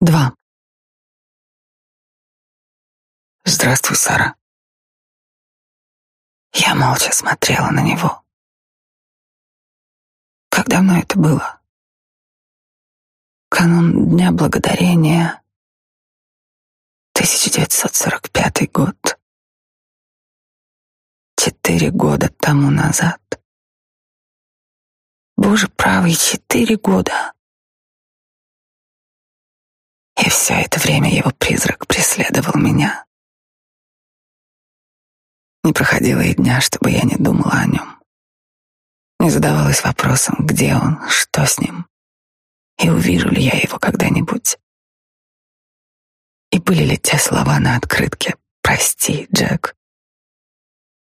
Два. Здравствуй, Сара. Я молча смотрела на него. Как давно это было? Канун Дня Благодарения, 1945 год. Четыре года тому назад. Боже правый, четыре года. И все это время его призрак преследовал меня. Не проходило и дня, чтобы я не думала о нем. Не задавалась вопросом, где он, что с ним, и увижу ли я его когда-нибудь. И были ли те слова на открытке «Прости, Джек»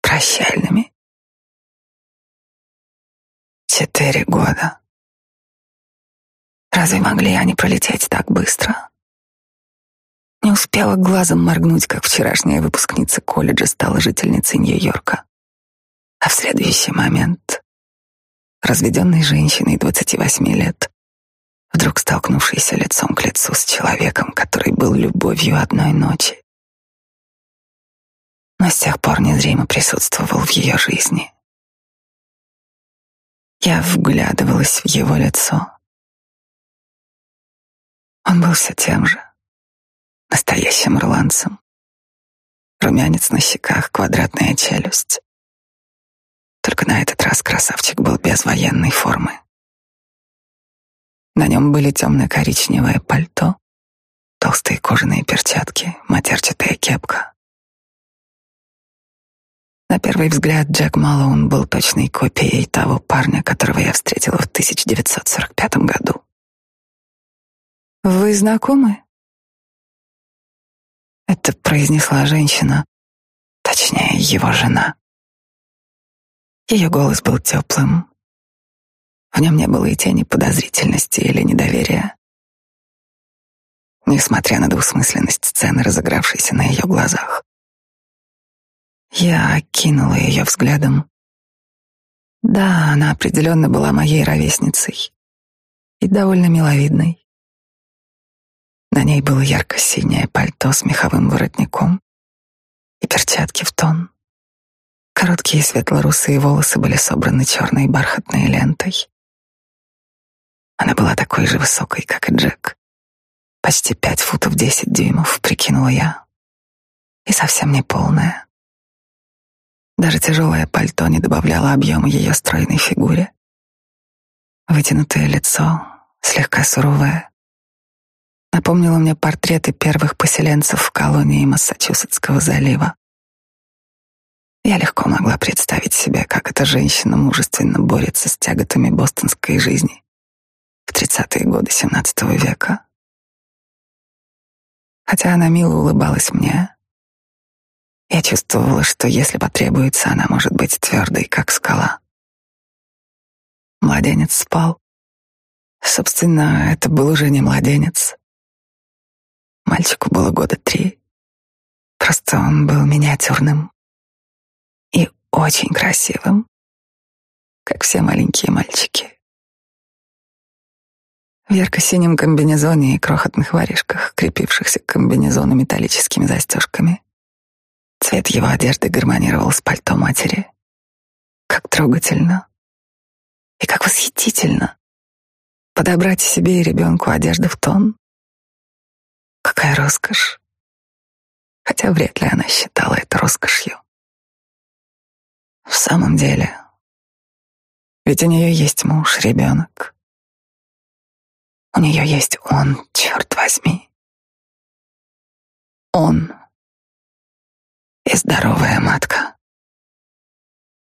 прощальными? Четыре года. Разве могли они пролететь так быстро? Не успела глазом моргнуть, как вчерашняя выпускница колледжа стала жительницей Нью-Йорка. А в следующий момент разведенной женщиной 28 лет, вдруг столкнувшейся лицом к лицу с человеком, который был любовью одной ночи, но с тех пор незримо присутствовал в ее жизни. Я вглядывалась в его лицо. Он был все тем же, настоящим ирландцем. Румянец на щеках, квадратная челюсть. Только на этот раз красавчик был без военной формы. На нем были темно-коричневое пальто, толстые кожаные перчатки, матерчатая кепка. На первый взгляд Джек Малоун был точной копией того парня, которого я встретила в 1945 году. «Вы знакомы?» Это произнесла женщина, точнее, его жена. Ее голос был теплым. В нем не было и тени подозрительности или недоверия. Несмотря на двусмысленность сцены, разыгравшейся на ее глазах. Я окинула ее взглядом. Да, она определенно была моей ровесницей и довольно миловидной. На ней было ярко-синее пальто с меховым воротником и перчатки в тон. Короткие светло-русые волосы были собраны черной бархатной лентой. Она была такой же высокой, как и Джек. Почти пять футов десять дюймов, прикинула я. И совсем не полная. Даже тяжелое пальто не добавляло объема ее стройной фигуре. Вытянутое лицо, слегка суровое, напомнила мне портреты первых поселенцев в колонии Массачусетского залива. Я легко могла представить себе, как эта женщина мужественно борется с тяготами бостонской жизни в 30-е годы XVII века. Хотя она мило улыбалась мне, я чувствовала, что если потребуется, она может быть твердой, как скала. Младенец спал. Собственно, это был уже не младенец. Мальчику было года три. Просто он был миниатюрным и очень красивым, как все маленькие мальчики. В ярко-синем комбинезоне и крохотных варежках, крепившихся к комбинезону металлическими застежками. Цвет его одежды гармонировал с пальто матери. Как трогательно и как восхитительно подобрать себе и ребенку одежду в тон, Какая роскошь. Хотя вряд ли она считала это роскошью. В самом деле, ведь у нее есть муж, ребенок. У нее есть он, черт возьми. Он и здоровая матка.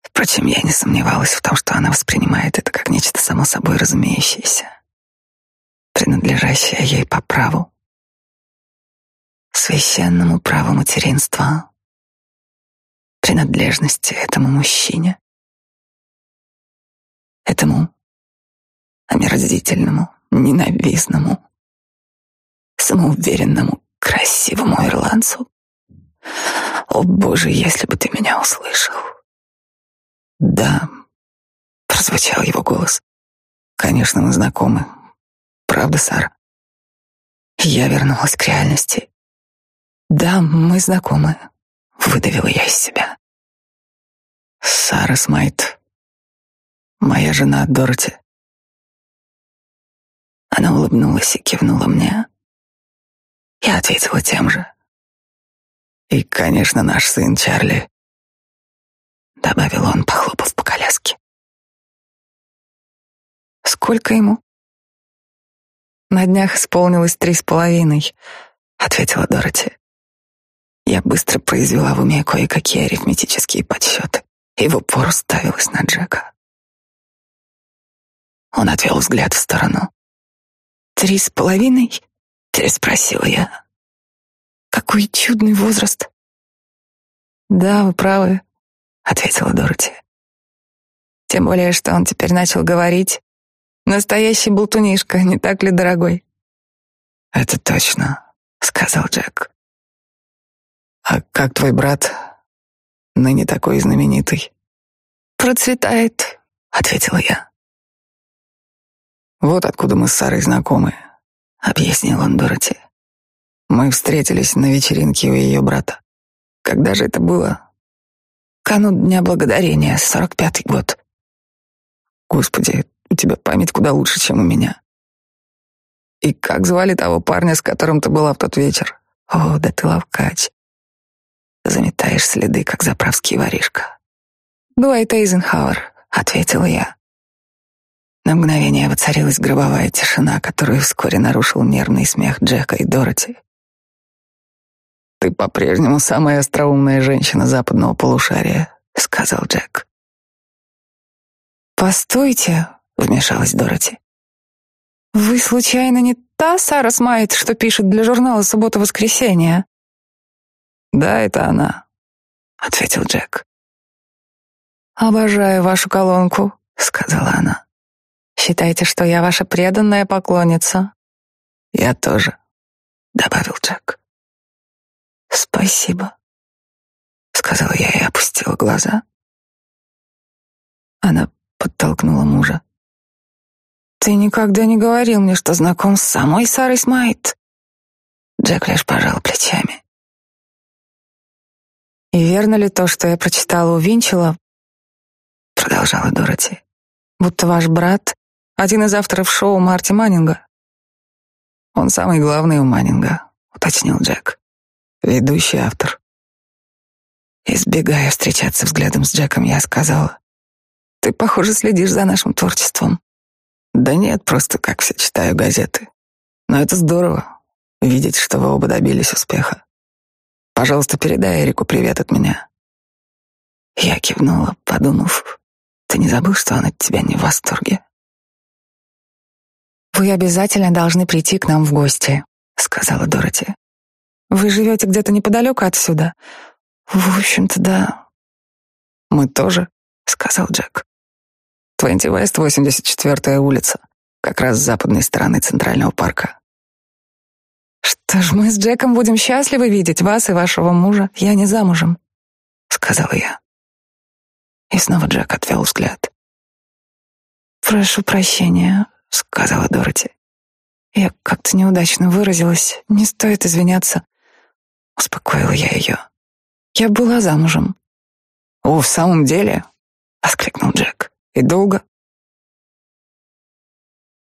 Впрочем, я не сомневалась в том, что она воспринимает это как нечто само собой разумеющееся, принадлежащее ей по праву священному праву материнства, принадлежности этому мужчине, этому омерзительному, ненавистному, самоуверенному, красивому ирландцу. О, Боже, если бы ты меня услышал. Да, прозвучал его голос. Конечно, мы знакомы. Правда, Сара? Я вернулась к реальности. Да, мы знакомы, выдавила я из себя. Сара Смайт, моя жена Дороти. Она улыбнулась и кивнула мне. Я ответила тем же. И, конечно, наш сын Чарли, добавил он, похлопав по коляске. Сколько ему? На днях исполнилось три с половиной, ответила Дороти. Я быстро произвела в уме кое-какие арифметические подсчеты и в упор ставилась на Джека. Он отвел взгляд в сторону. «Три с половиной?» — переспросила я. «Какой чудный возраст!» «Да, вы правы», — ответила Дороти. «Тем более, что он теперь начал говорить. Настоящий болтунишка, не так ли, дорогой?» «Это точно», — сказал Джек. «А как твой брат, ныне такой знаменитый?» «Процветает», — ответила я. Вот откуда мы с Сарой знакомы, объяснил он Дороти. Мы встретились на вечеринке у ее брата. Когда же это было? Канун Дня Благодарения, сорок пятый год. Господи, у тебя память куда лучше, чем у меня. И как звали того парня, с которым ты была в тот вечер? О, да ты ловкач. Заметаешь следы, как заправский воришка. Дуайт Эйзенхауэр, ответила я. На мгновение воцарилась гробовая тишина, которую вскоре нарушил нервный смех Джека и Дороти. «Ты по-прежнему самая остроумная женщина западного полушария», — сказал Джек. «Постойте», — вмешалась Дороти. «Вы, случайно, не та Сара Смайт, что пишет для журнала «Суббота-воскресенье»?» «Да, это она», — ответил Джек. «Обожаю вашу колонку», — сказала она. Считайте, что я ваша преданная поклонница. Я тоже, добавил Джек. Спасибо, сказала я и опустила глаза. Она подтолкнула мужа. Ты никогда не говорил мне, что знаком с самой Сарой Смайт. Джек лишь пожал плечами. И верно ли то, что я прочитала у Винчела? Продолжала Дороти. Будто ваш брат один из авторов шоу Марти Маннинга. Он самый главный у Маннинга, уточнил Джек. Ведущий автор. Избегая встречаться взглядом с Джеком, я сказала, «Ты, похоже, следишь за нашим творчеством». «Да нет, просто как все читаю газеты. Но это здорово, видеть, что вы оба добились успеха. Пожалуйста, передай Эрику привет от меня». Я кивнула, подумав, «Ты не забыл, что он от тебя не в восторге?» «Вы обязательно должны прийти к нам в гости», — сказала Дороти. «Вы живете где-то неподалеку отсюда?» «В общем-то, да». «Мы тоже», — сказал Джек. «Твенти Вест, 84-я улица, как раз с западной стороны Центрального парка». «Что ж, мы с Джеком будем счастливы видеть вас и вашего мужа. Я не замужем», — сказала я. И снова Джек отвел взгляд. «Прошу прощения», сказала Дороти. Я как-то неудачно выразилась. Не стоит извиняться. Успокоила я ее. Я была замужем. О, в самом деле? воскликнул Джек. И долго?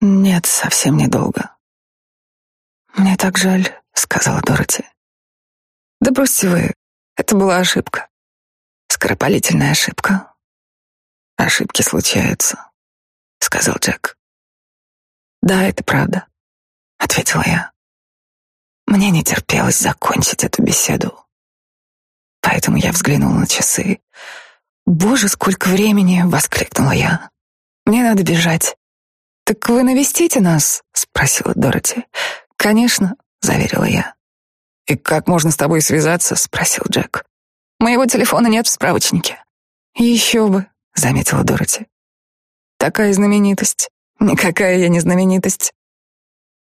Нет, совсем недолго. Мне так жаль, сказала Дороти. Да бросьте вы, это была ошибка. Скоропалительная ошибка. Ошибки случаются, сказал Джек. Да, это правда, ответила я. Мне не терпелось закончить эту беседу. Поэтому я взглянула на часы. «Боже, сколько времени!» — воскликнула я. «Мне надо бежать». «Так вы навестите нас?» — спросила Дороти. «Конечно», — заверила я. «И как можно с тобой связаться?» — спросил Джек. «Моего телефона нет в справочнике». «Еще бы», — заметила Дороти. «Такая знаменитость. Никакая я не знаменитость.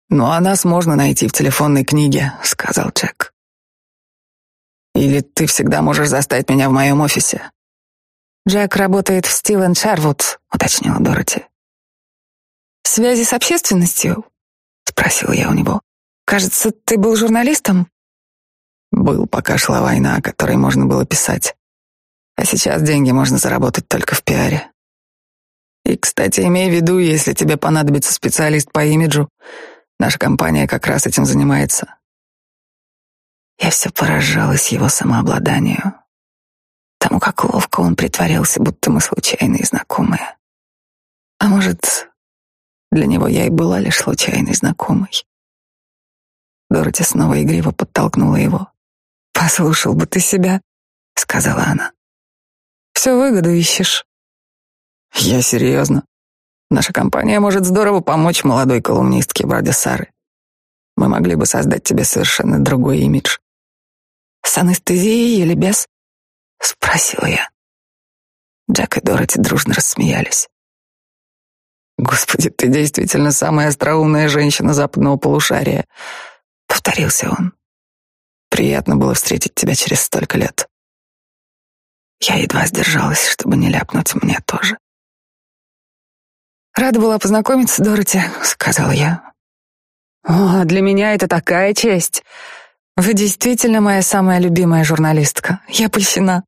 Но о нас можно найти в телефонной книге, сказал Джек. Или ты всегда можешь застать меня в моем офисе. Джек работает в Стивен Шервуд, уточнила Дороти. Связи с общественностью? Спросил я у него. Кажется, ты был журналистом? Был, пока шла война, о которой можно было писать. А сейчас деньги можно заработать только в пиаре. И, кстати, имей в виду, если тебе понадобится специалист по имиджу, наша компания как раз этим занимается. Я все поражалась его самообладанию, тому, как ловко он притворялся, будто мы случайные знакомые. А может, для него я и была лишь случайной знакомой. Дороти снова игриво подтолкнула его. «Послушал бы ты себя», — сказала она. «Все выгоду ищешь». «Я серьезно. Наша компания может здорово помочь молодой колумнистке вроде Сары. Мы могли бы создать тебе совершенно другой имидж». «С анестезией или без?» — спросила я. Джек и Дороти дружно рассмеялись. «Господи, ты действительно самая остроумная женщина западного полушария», — повторился он. «Приятно было встретить тебя через столько лет». Я едва сдержалась, чтобы не ляпнуть мне тоже. «Рада была познакомиться, Дороти», — сказал я. «О, для меня это такая честь. Вы действительно моя самая любимая журналистка. Я польщена».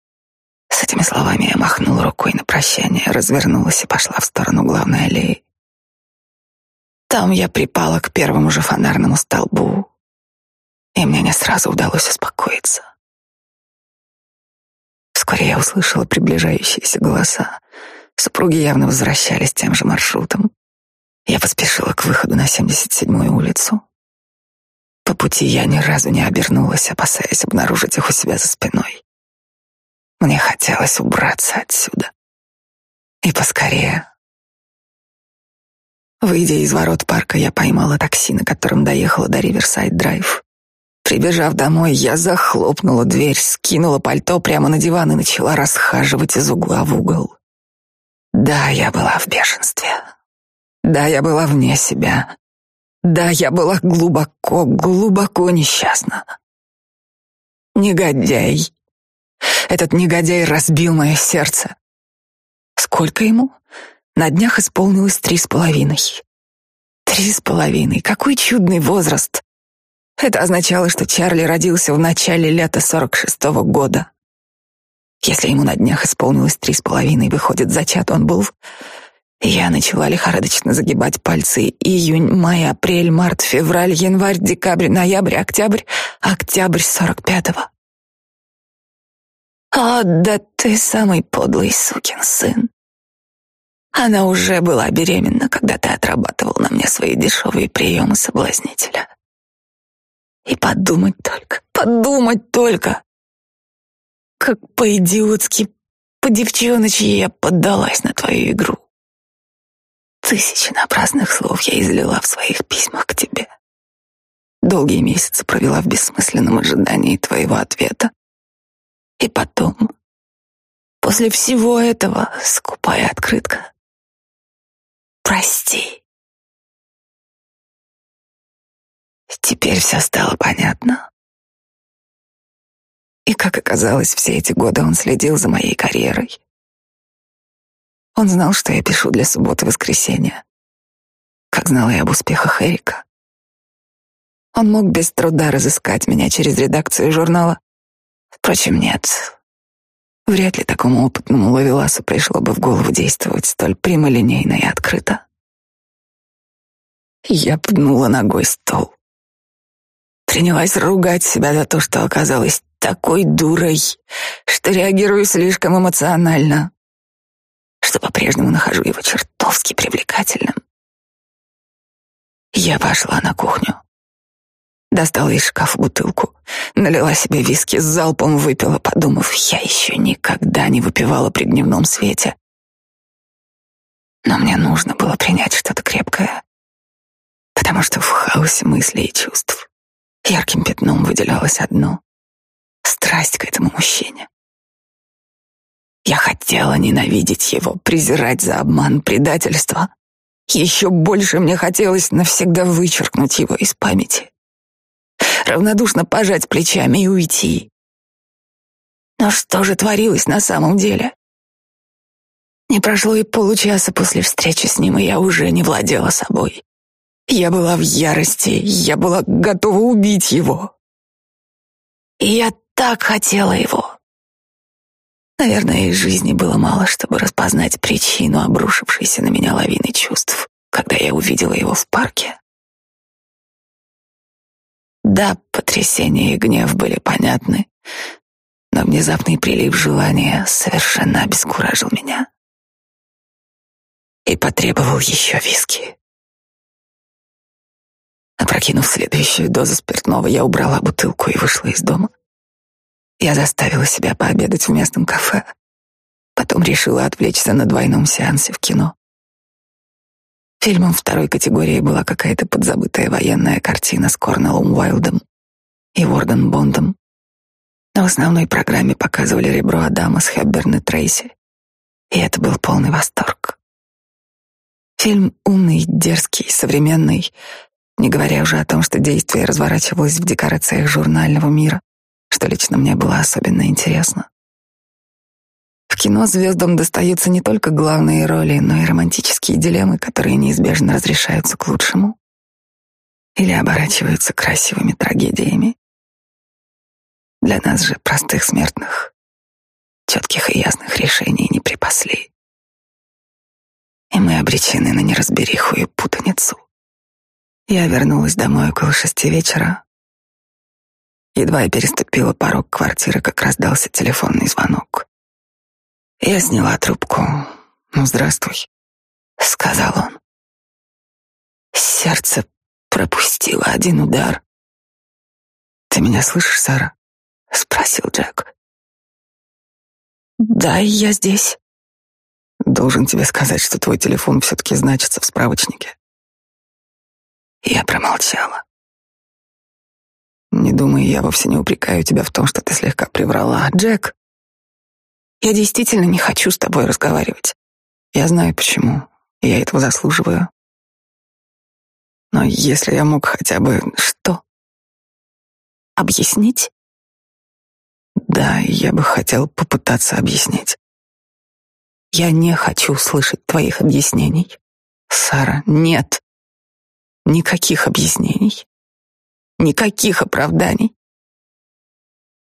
С этими словами я махнула рукой на прощание, развернулась и пошла в сторону главной аллеи. Там я припала к первому же фонарному столбу, и мне не сразу удалось успокоиться. Вскоре я услышала приближающиеся голоса. Супруги явно возвращались тем же маршрутом. Я поспешила к выходу на 77-ю улицу. По пути я ни разу не обернулась, опасаясь обнаружить их у себя за спиной. Мне хотелось убраться отсюда. И поскорее. Выйдя из ворот парка, я поймала такси, на котором доехала до Риверсайд-драйв. Прибежав домой, я захлопнула дверь, скинула пальто прямо на диван и начала расхаживать из угла в угол. Да, я была в бешенстве. Да, я была вне себя. Да, я была глубоко, глубоко несчастна. Негодяй. Этот негодяй разбил мое сердце. Сколько ему? На днях исполнилось три с половиной. Три с половиной. Какой чудный возраст. Это означало, что Чарли родился в начале лета сорок шестого года. Если ему на днях исполнилось три с половиной, выходит, зачат он был. Я начала лихорадочно загибать пальцы. Июнь, май, апрель, март, февраль, январь, декабрь, ноябрь, октябрь, октябрь сорок пятого. О, да ты самый подлый сукин сын. Она уже была беременна, когда ты отрабатывал на мне свои дешевые приемы соблазнителя. И подумать только, подумать только. Как по-идиотски, по-девчоночьи я поддалась на твою игру. Тысячи напрасных слов я излила в своих письмах к тебе. Долгие месяцы провела в бессмысленном ожидании твоего ответа. И потом, после всего этого, скупая открытка. Прости. Теперь все стало понятно. И, как оказалось, все эти годы он следил за моей карьерой. Он знал, что я пишу для субботы-воскресенья, как знал и об успехах Эрика. Он мог без труда разыскать меня через редакцию журнала. Впрочем, нет. Вряд ли такому опытному ловеласу пришло бы в голову действовать столь прямолинейно и открыто. Я пнула ногой стол. Принялась ругать себя за то, что оказалась такой дурой, что реагирую слишком эмоционально, что по-прежнему нахожу его чертовски привлекательным. Я пошла на кухню. Достала из шкафа бутылку, налила себе виски, с залпом выпила, подумав, я еще никогда не выпивала при дневном свете. Но мне нужно было принять что-то крепкое, потому что в хаосе мыслей и чувств Ярким пятном выделялось одно — страсть к этому мужчине. Я хотела ненавидеть его, презирать за обман, предательство. Еще больше мне хотелось навсегда вычеркнуть его из памяти. Равнодушно пожать плечами и уйти. Но что же творилось на самом деле? Не прошло и получаса после встречи с ним, и я уже не владела собой. Я была в ярости, я была готова убить его. И я так хотела его. Наверное, из жизни было мало, чтобы распознать причину обрушившейся на меня лавины чувств, когда я увидела его в парке. Да, потрясение и гнев были понятны, но внезапный прилив желания совершенно обескуражил меня и потребовал еще виски. Опрокинув следующую дозу спиртного, я убрала бутылку и вышла из дома. Я заставила себя пообедать в местном кафе. Потом решила отвлечься на двойном сеансе в кино. Фильмом второй категории была какая-то подзабытая военная картина с Корнеллом Уайлдом и Ворден Бондом. На основной программе показывали ребро Адама с Хепберн и Трейси, и это был полный восторг. Фильм умный, дерзкий, современный, не говоря уже о том, что действие разворачивалось в декорациях журнального мира, что лично мне было особенно интересно. В кино звездам достаются не только главные роли, но и романтические дилеммы, которые неизбежно разрешаются к лучшему или оборачиваются красивыми трагедиями. Для нас же, простых смертных, четких и ясных решений не припасли. И мы обречены на неразбериху и путаницу. Я вернулась домой около шести вечера. Едва я переступила порог квартиры, как раздался телефонный звонок. Я сняла трубку. «Ну, здравствуй», — сказал он. Сердце пропустило один удар. «Ты меня слышишь, Сара?» — спросил Джек. «Да, я здесь». «Должен тебе сказать, что твой телефон все-таки значится в справочнике». Я промолчала. Не думай, я вовсе не упрекаю тебя в том, что ты слегка приврала. Джек, я действительно не хочу с тобой разговаривать. Я знаю почему. Я этого заслуживаю. Но если я мог хотя бы... Что? Объяснить? Да, я бы хотел попытаться объяснить. Я не хочу слышать твоих объяснений. Сара, нет. Никаких объяснений. Никаких оправданий.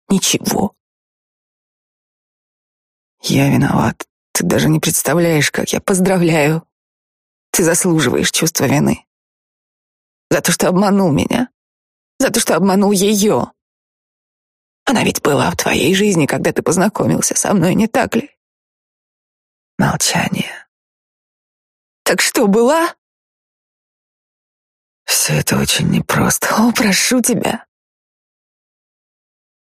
Ничего. Я виноват. Ты даже не представляешь, как я поздравляю. Ты заслуживаешь чувства вины. За то, что обманул меня. За то, что обманул ее. Она ведь была в твоей жизни, когда ты познакомился со мной, не так ли? Молчание. Так что, была? Все это очень непросто. О, прошу тебя.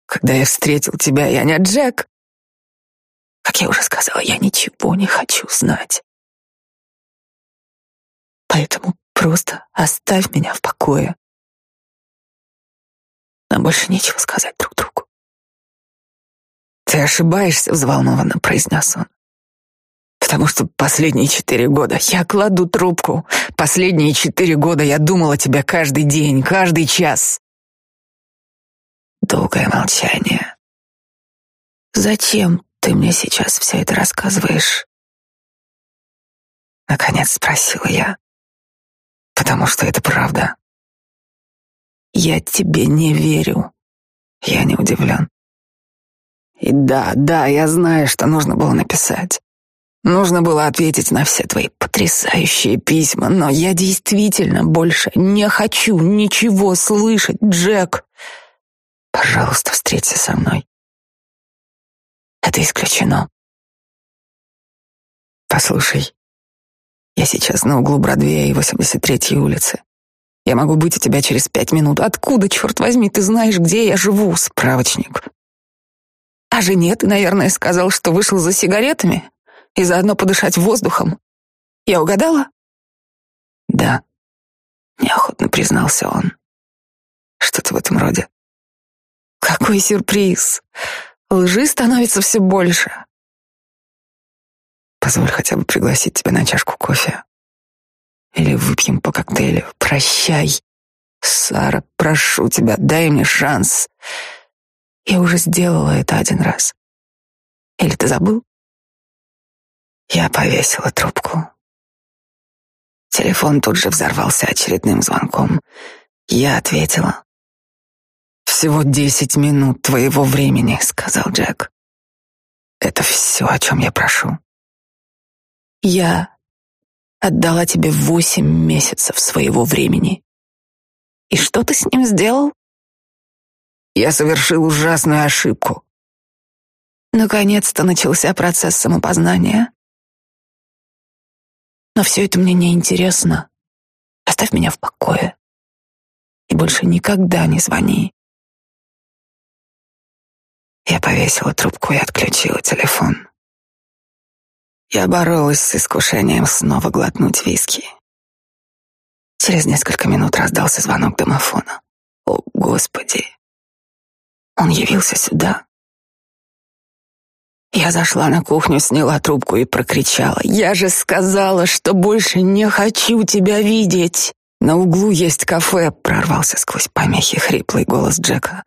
Когда я встретил тебя, я не Джек. Как я уже сказала, я ничего не хочу знать. Поэтому просто оставь меня в покое. Нам больше нечего сказать друг другу. Ты ошибаешься, взволнованно произнес он. Потому что последние четыре года я кладу трубку. Последние четыре года я думал о тебе каждый день, каждый час. Долгое молчание. Зачем ты мне сейчас все это рассказываешь? Наконец спросила я. Потому что это правда. Я тебе не верю. Я не удивлен. И да, да, я знаю, что нужно было написать. Нужно было ответить на все твои потрясающие письма, но я действительно больше не хочу ничего слышать, Джек. Пожалуйста, встреться со мной. Это исключено. Послушай, я сейчас на углу Бродвея и 83-й улицы. Я могу быть у тебя через пять минут. Откуда, черт возьми, ты знаешь, где я живу? Справочник. А жене ты, наверное, сказал, что вышел за сигаретами? И заодно подышать воздухом. Я угадала? Да, неохотно признался он. Что-то в этом роде. Какой сюрприз! Лжи становится все больше. Позволь хотя бы пригласить тебя на чашку кофе. Или выпьем по коктейлю. Прощай. Сара, прошу тебя, дай мне шанс. Я уже сделала это один раз. Или ты забыл? Я повесила трубку. Телефон тут же взорвался очередным звонком. Я ответила. «Всего десять минут твоего времени», — сказал Джек. «Это все, о чем я прошу». «Я отдала тебе восемь месяцев своего времени. И что ты с ним сделал?» «Я совершил ужасную ошибку». Наконец-то начался процесс самопознания. Но все это мне не интересно. Оставь меня в покое. И больше никогда не звони. Я повесила трубку и отключила телефон. Я боролась с искушением снова глотнуть виски. Через несколько минут раздался звонок домофона. О, Господи! Он явился сюда. Я зашла на кухню, сняла трубку и прокричала. «Я же сказала, что больше не хочу тебя видеть!» «На углу есть кафе», — прорвался сквозь помехи хриплый голос Джека.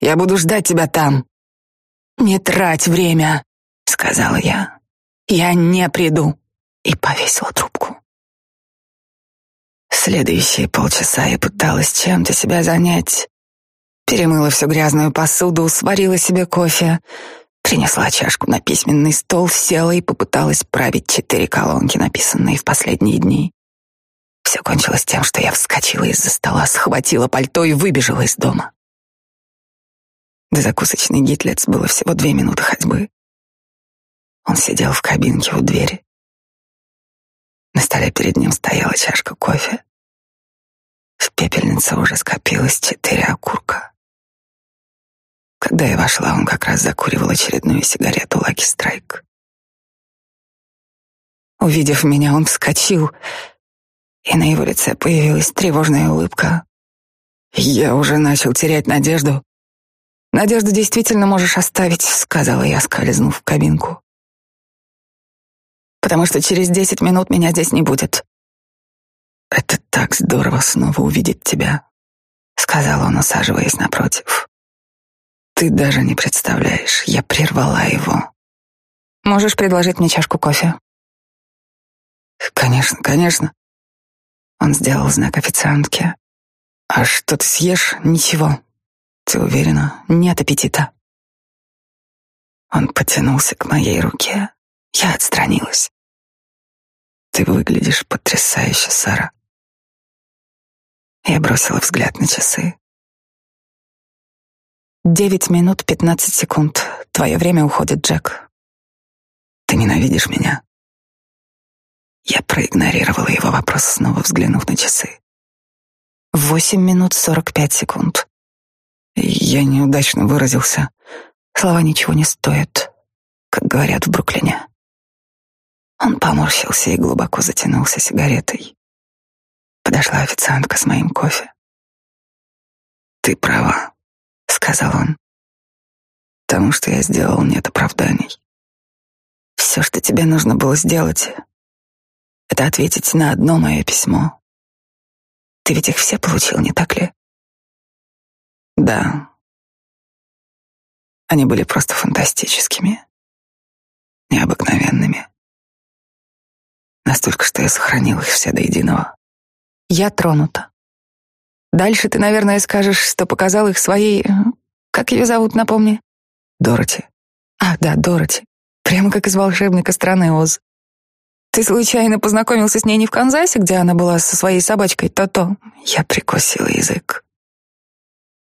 «Я буду ждать тебя там». «Не трать время», — сказала я. «Я не приду». И повесила трубку. Следующие полчаса я пыталась чем-то себя занять. Перемыла всю грязную посуду, сварила себе кофе, Принесла чашку на письменный стол, села и попыталась править четыре колонки, написанные в последние дни. Все кончилось тем, что я вскочила из-за стола, схватила пальто и выбежала из дома. До закусочной Гитлец было всего две минуты ходьбы. Он сидел в кабинке у двери. На столе перед ним стояла чашка кофе. В пепельнице уже скопилось четыре окурка. Когда я вошла, он как раз закуривал очередную сигарету Лаки Страйк. Увидев меня, он вскочил, и на его лице появилась тревожная улыбка. Я уже начал терять надежду. Надежду действительно можешь оставить, сказала я, скользнув в кабинку. Потому что через десять минут меня здесь не будет. Это так здорово снова увидеть тебя, сказал он, усаживаясь напротив. Ты даже не представляешь, я прервала его. Можешь предложить мне чашку кофе? Конечно, конечно. Он сделал знак официантке. А что ты съешь? Ничего. Ты уверена? Нет аппетита. Он потянулся к моей руке. Я отстранилась. Ты выглядишь потрясающе, Сара. Я бросила взгляд на часы. Девять минут пятнадцать секунд. Твое время уходит, Джек. Ты ненавидишь меня? Я проигнорировала его вопрос, снова взглянув на часы. Восемь минут сорок пять секунд. Я неудачно выразился. Слова ничего не стоят, как говорят в Бруклине. Он поморщился и глубоко затянулся сигаретой. Подошла официантка с моим кофе. Ты права сказал он. Тому, что я сделал, нет оправданий. Все, что тебе нужно было сделать, это ответить на одно мое письмо. Ты ведь их все получил, не так ли? Да. Они были просто фантастическими, необыкновенными. Настолько, что я сохранил их все до единого. Я тронута. Дальше ты, наверное, скажешь, что показал их своей... Как ее зовут, напомни? Дороти. А, да, Дороти. Прямо как из волшебника страны Оз. Ты случайно познакомился с ней не в Канзасе, где она была со своей собачкой То-То? Я прикусила язык.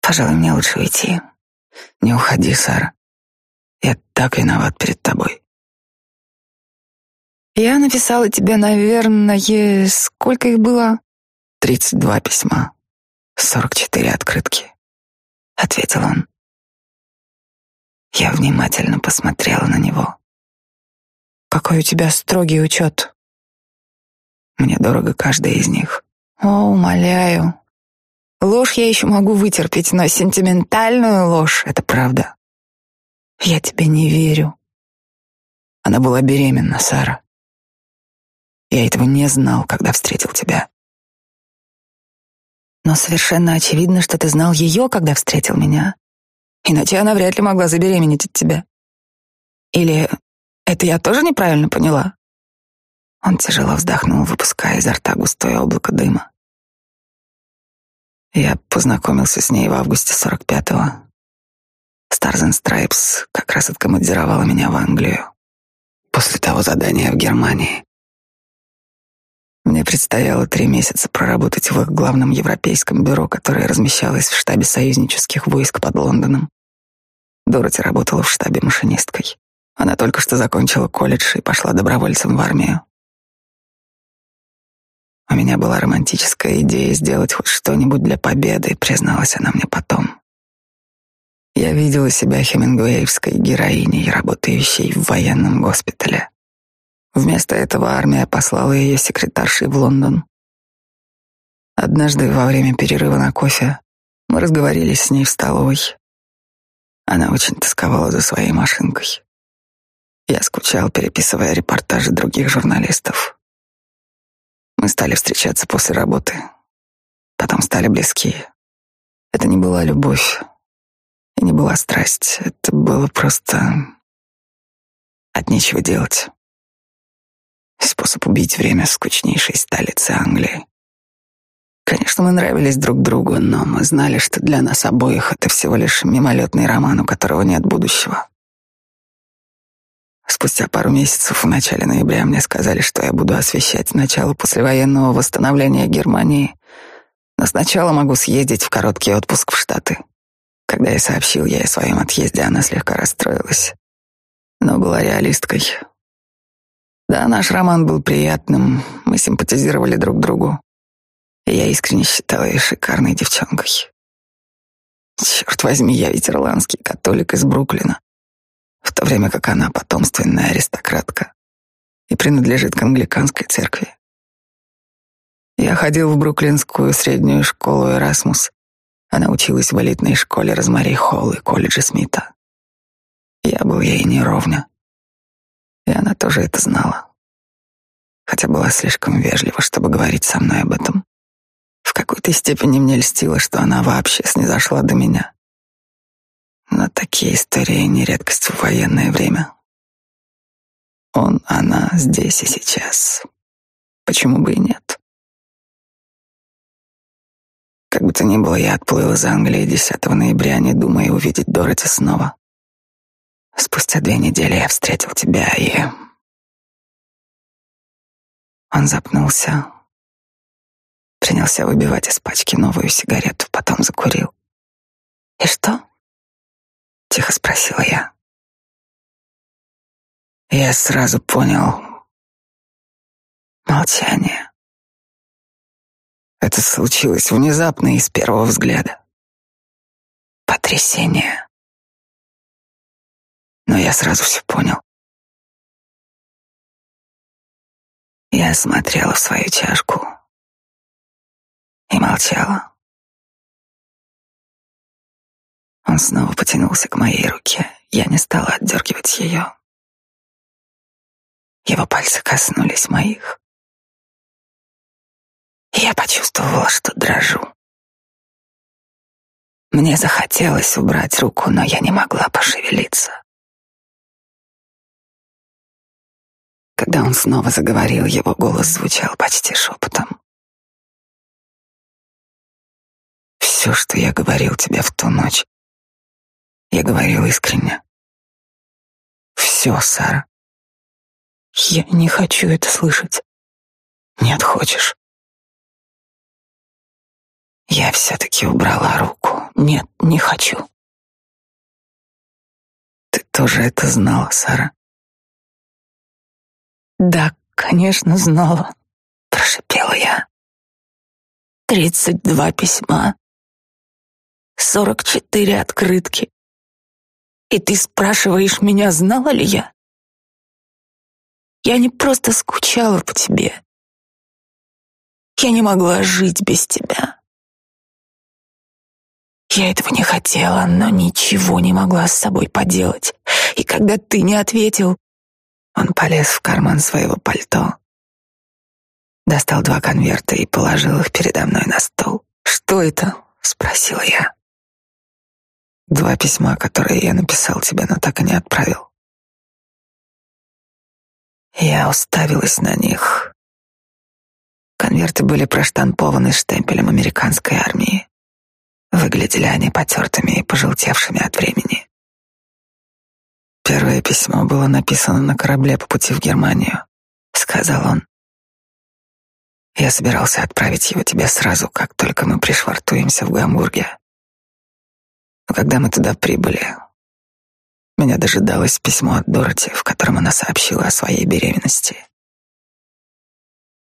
Пожалуй, мне лучше уйти. Не уходи, Сара. Я так виноват перед тобой. Я написала тебе, наверное, сколько их было? Тридцать два письма. «Сорок четыре открытки», — ответил он. Я внимательно посмотрела на него. «Какой у тебя строгий учет?» «Мне дорого каждая из них». «О, умоляю. Ложь я еще могу вытерпеть, но сентиментальную ложь — это правда. Я тебе не верю». Она была беременна, Сара. Я этого не знал, когда встретил тебя. Но совершенно очевидно, что ты знал ее, когда встретил меня. Иначе она вряд ли могла забеременеть от тебя. Или это я тоже неправильно поняла? Он тяжело вздохнул, выпуская изо рта густое облако дыма. Я познакомился с ней в августе 45-го. Stars and Stripes как раз откомандировала меня в Англию после того задания в Германии. Мне предстояло три месяца проработать в их главном европейском бюро, которое размещалось в штабе союзнических войск под Лондоном. Дороти работала в штабе машинисткой. Она только что закончила колледж и пошла добровольцем в армию. У меня была романтическая идея сделать хоть что-нибудь для победы, призналась она мне потом. Я видела себя хемингуэевской героиней, работающей в военном госпитале. Вместо этого армия послала ее секретаршей в Лондон. Однажды во время перерыва на кофе мы разговорились с ней в столовой. Она очень тосковала за своей машинкой. Я скучал, переписывая репортажи других журналистов. Мы стали встречаться после работы, потом стали близки. Это не была любовь и не была страсть, это было просто от нечего делать. Способ убить время скучнейшей столице Англии. Конечно, мы нравились друг другу, но мы знали, что для нас обоих это всего лишь мимолетный роман, у которого нет будущего. Спустя пару месяцев в начале ноября мне сказали, что я буду освещать начало послевоенного восстановления Германии, но сначала могу съездить в короткий отпуск в Штаты. Когда я сообщил ей о своем отъезде, она слегка расстроилась, но была реалисткой. Да, наш роман был приятным, мы симпатизировали друг другу. Я искренне считала ее шикарной девчонкой. Черт возьми, я ведь ирландский католик из Бруклина, в то время как она потомственная аристократка и принадлежит к англиканской церкви. Я ходил в бруклинскую среднюю школу Эрасмус. Она училась в элитной школе Розмари Холл и колледже Смита. Я был ей неровня. И она тоже это знала. Хотя была слишком вежлива, чтобы говорить со мной об этом. В какой-то степени мне льстило, что она вообще снизошла до меня. Но такие истории не редкость в военное время. Он, она здесь и сейчас. Почему бы и нет? Как бы то ни было, я отплыл из Англии 10 ноября, не думая увидеть Дороти снова. Спустя две недели я встретил тебя и... Он запнулся, принялся выбивать из пачки новую сигарету, потом закурил. «И что?» — тихо спросила я. Я сразу понял. Молчание. Это случилось внезапно и с первого взгляда. Потрясение я сразу все понял. Я смотрела в свою чашку и молчала. Он снова потянулся к моей руке. Я не стала отдергивать ее. Его пальцы коснулись моих. И я почувствовала, что дрожу. Мне захотелось убрать руку, но я не могла пошевелиться. Когда он снова заговорил, его голос звучал почти шепотом. Все, что я говорил тебе в ту ночь, я говорил искренне. Все, Сара. Я не хочу это слышать. Нет, хочешь. Я все-таки убрала руку. Нет, не хочу. Ты тоже это знала, Сара. Да, конечно, знала, прошипела я. Тридцать два письма, сорок четыре открытки. И ты спрашиваешь меня, знала ли я? Я не просто скучала по тебе. Я не могла жить без тебя. Я этого не хотела, но ничего не могла с собой поделать. И когда ты не ответил, он полез в карман своего пальто, достал два конверта и положил их передо мной на стол. «Что это?» — спросила я. «Два письма, которые я написал тебе, но так и не отправил». Я уставилась на них. Конверты были проштампованы штемпелем американской армии. Выглядели они потертыми и пожелтевшими от времени. Первое письмо было написано на корабле по пути в Германию, сказал он. Я собирался отправить его тебе сразу, как только мы пришвартуемся в Гамбурге. Но когда мы туда прибыли, меня дожидалось письмо от Дороти, в котором она сообщила о своей беременности.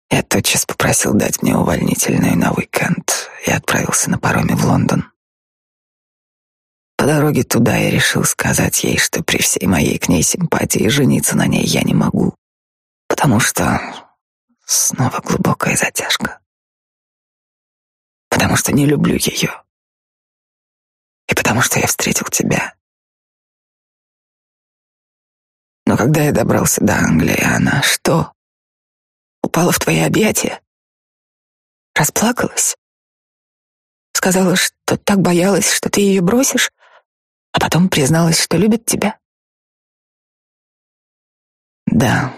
Я тотчас попросил дать мне увольнительную на уикенд и отправился на пароме в Лондон. По дороге туда я решил сказать ей, что при всей моей к ней симпатии жениться на ней я не могу, потому что снова глубокая затяжка. Потому что не люблю ее. И потому что я встретил тебя. Но когда я добрался до Англии, она что? упала в твои объятия. Расплакалась. Сказала, что так боялась, что ты ее бросишь, а потом призналась, что любит тебя. Да,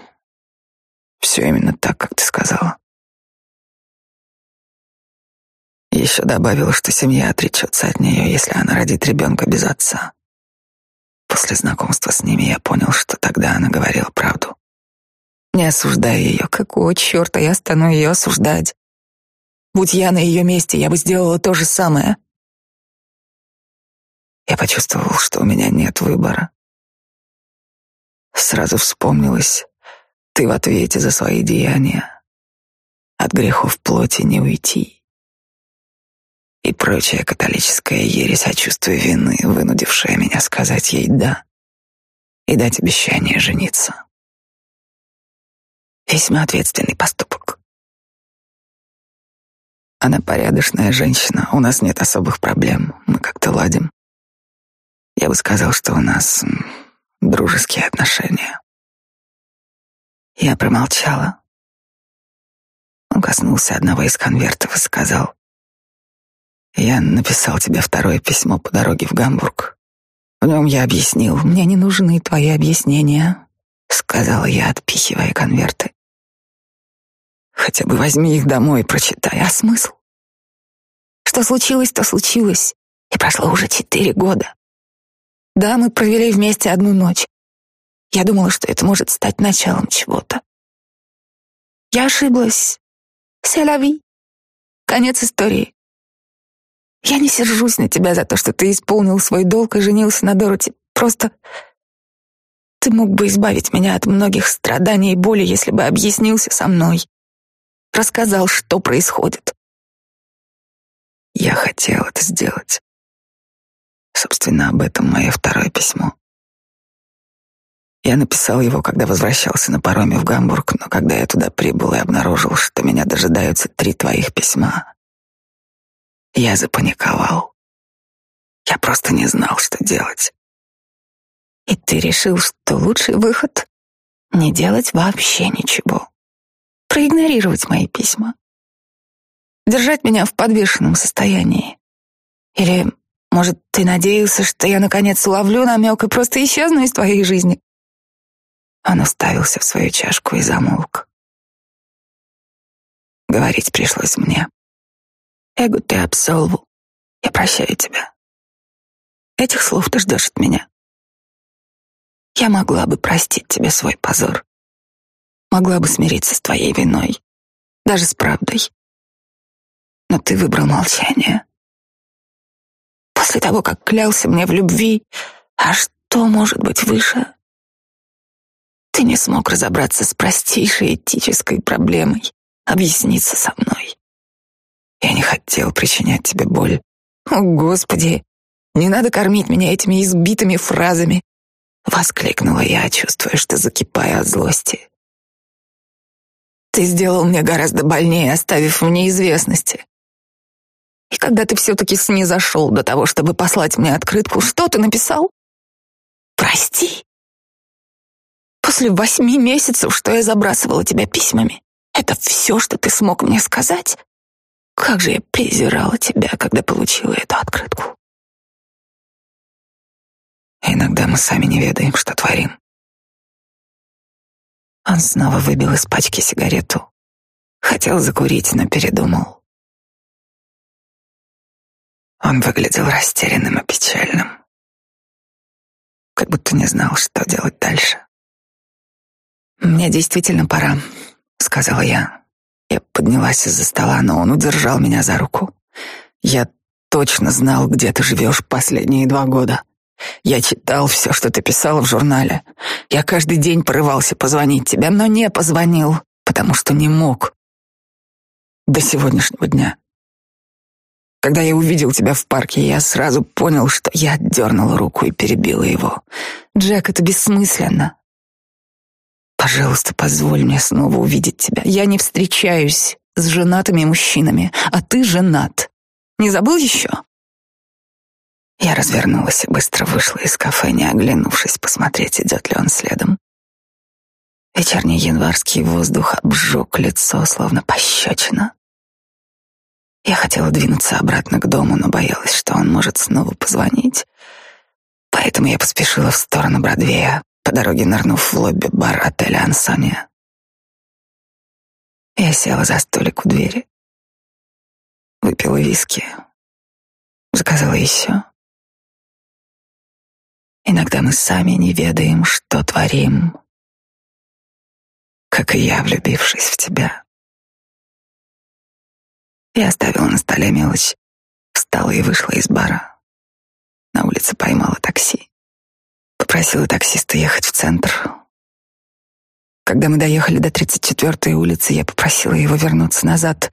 все именно так, как ты сказала. Еще добавила, что семья отречется от нее, если она родит ребенка без отца. После знакомства с ними я понял, что тогда она говорила правду. Не осуждай ее. Какого черта я стану ее осуждать? Будь я на ее месте, я бы сделала то же самое. Я почувствовал, что у меня нет выбора. Сразу вспомнилось, ты в ответе за свои деяния. От грехов плоти не уйти. И прочая католическая ересь о чувстве вины, вынудившая меня сказать ей «да» и дать обещание жениться. Весьма ответственный поступок. Она порядочная женщина, у нас нет особых проблем, мы как-то ладим. Я бы сказал, что у нас дружеские отношения. Я промолчала. Он коснулся одного из конвертов и сказал, «Я написал тебе второе письмо по дороге в Гамбург. В нем я объяснил, мне не нужны твои объяснения», — сказала я, отпихивая конверты. Хотя бы возьми их домой и прочитай. А смысл? Что случилось, то случилось. И прошло уже четыре года. Да, мы провели вместе одну ночь. Я думала, что это может стать началом чего-то. Я ошиблась. Селяви. Конец истории. Я не сержусь на тебя за то, что ты исполнил свой долг и женился на Дороти. Просто ты мог бы избавить меня от многих страданий и боли, если бы объяснился со мной рассказал, что происходит. Я хотел это сделать. Собственно, об этом мое второе письмо. Я написал его, когда возвращался на пароме в Гамбург, но когда я туда прибыл и обнаружил, что меня дожидаются три твоих письма, я запаниковал. Я просто не знал, что делать. И ты решил, что лучший выход — не делать вообще ничего проигнорировать мои письма, держать меня в подвешенном состоянии. Или, может, ты надеялся, что я наконец уловлю намек и просто исчезну из твоей жизни? Он уставился в свою чашку и замолк. Говорить пришлось мне. Эгу ты абсолву. Я прощаю тебя. Этих слов ты ждешь от меня. Я могла бы простить тебе свой позор могла бы смириться с твоей виной, даже с правдой. Но ты выбрал молчание. После того, как клялся мне в любви, а что может быть выше? Ты не смог разобраться с простейшей этической проблемой, объясниться со мной. Я не хотел причинять тебе боль. О, Господи, не надо кормить меня этими избитыми фразами. Воскликнула я, чувствуя, что закипаю от злости. Ты сделал мне гораздо больнее, оставив в неизвестности. И когда ты все-таки снизошел до того, чтобы послать мне открытку, что ты написал? Прости. После восьми месяцев, что я забрасывала тебя письмами, это все, что ты смог мне сказать? Как же я презирала тебя, когда получила эту открытку. Иногда мы сами не ведаем, что творим. Он снова выбил из пачки сигарету. Хотел закурить, но передумал. Он выглядел растерянным и печальным, как будто не знал, что делать дальше. «Мне действительно пора», — сказала я. Я поднялась из-за стола, но он удержал меня за руку. «Я точно знал, где ты живешь последние два года. Я читал все, что ты писала в журнале. Я каждый день порывался позвонить тебе, но не позвонил, потому что не мог. До сегодняшнего дня. Когда я увидел тебя в парке, я сразу понял, что я отдернула руку и перебила его. Джек, это бессмысленно. Пожалуйста, позволь мне снова увидеть тебя. Я не встречаюсь с женатыми мужчинами, а ты женат. Не забыл еще? Я развернулась и быстро вышла из кафе, не оглянувшись, посмотреть, идет ли он следом. Вечерний январский воздух обжег лицо, словно пощечина. Я хотела двинуться обратно к дому, но боялась, что он может снова позвонить. Поэтому я поспешила в сторону Бродвея, по дороге нырнув в лобби бар отеля «Ансония». Я села за столик у двери, выпила виски, заказала еще. Иногда мы сами не ведаем, что творим, как и я, влюбившись в тебя. Я оставила на столе мелочь, встала и вышла из бара. На улице поймала такси. Попросила таксиста ехать в центр. Когда мы доехали до 34-й улицы, я попросила его вернуться назад.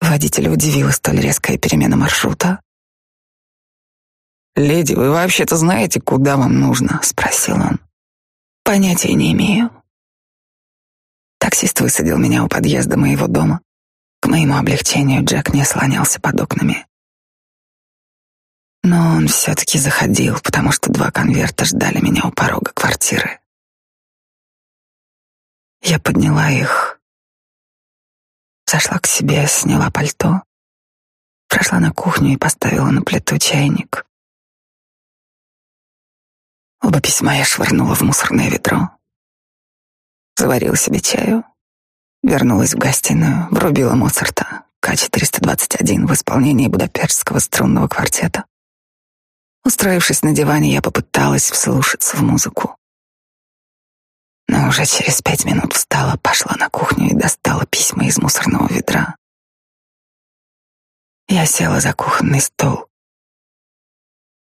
Водителя удивила столь резкая перемена маршрута. «Леди, вы вообще-то знаете, куда вам нужно?» — спросил он. «Понятия не имею». Таксист высадил меня у подъезда моего дома. К моему облегчению Джек не слонялся под окнами. Но он все-таки заходил, потому что два конверта ждали меня у порога квартиры. Я подняла их, зашла к себе, сняла пальто, прошла на кухню и поставила на плиту чайник. Оба письма я швырнула в мусорное ведро. Заварила себе чаю, вернулась в гостиную, врубила Моцарта, К-421 в исполнении Будапештского струнного квартета. Устроившись на диване, я попыталась вслушаться в музыку. Но уже через пять минут встала, пошла на кухню и достала письма из мусорного ведра. Я села за кухонный стол,